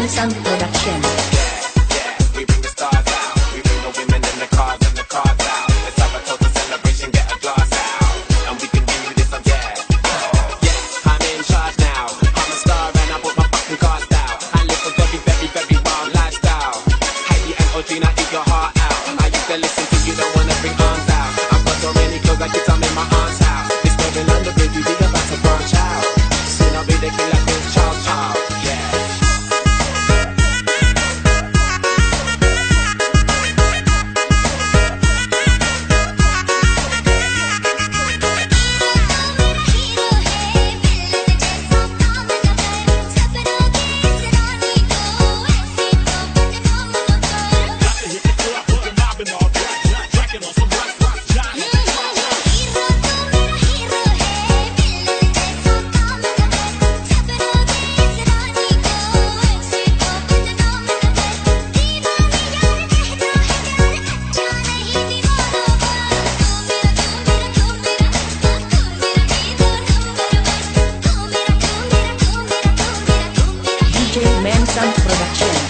DJ Man DJ Manson Productions.